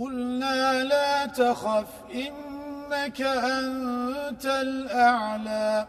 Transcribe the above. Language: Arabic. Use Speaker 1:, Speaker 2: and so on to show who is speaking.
Speaker 1: قلنا لا تخف إنك أنت الأعلى.